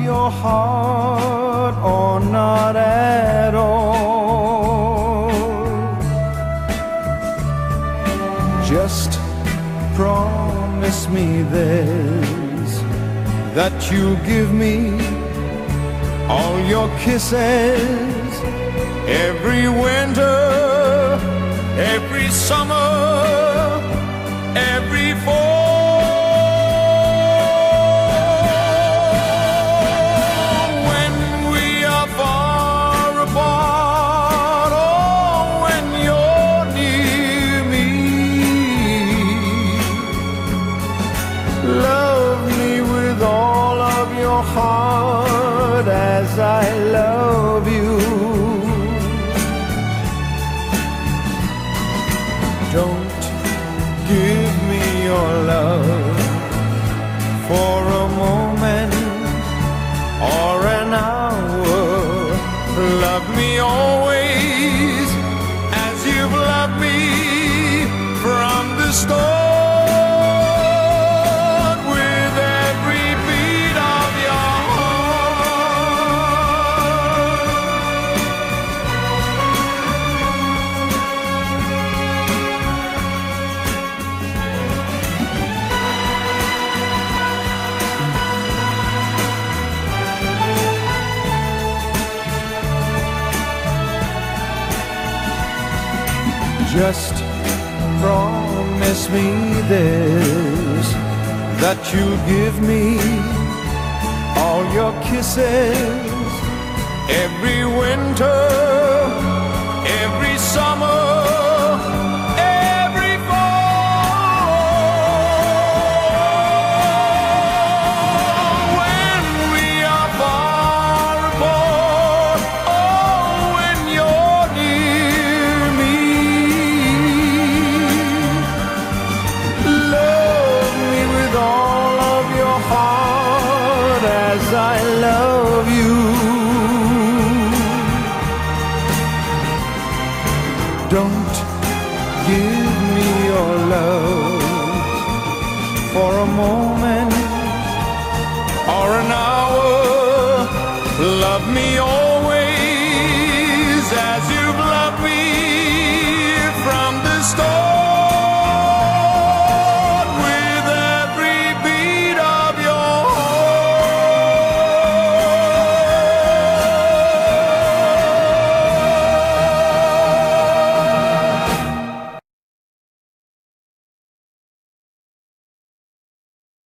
your heart or not at all. Just promise me this that you'll give me all your kisses every your heart as I love you. Don't give me your love for a moment or an hour. Love me always as you've loved me from the start Just promise me this that you'll give me all your kisses every winter, every summer, I love you. Don't give me your love for a moment or an hour. Love me always as you've loved me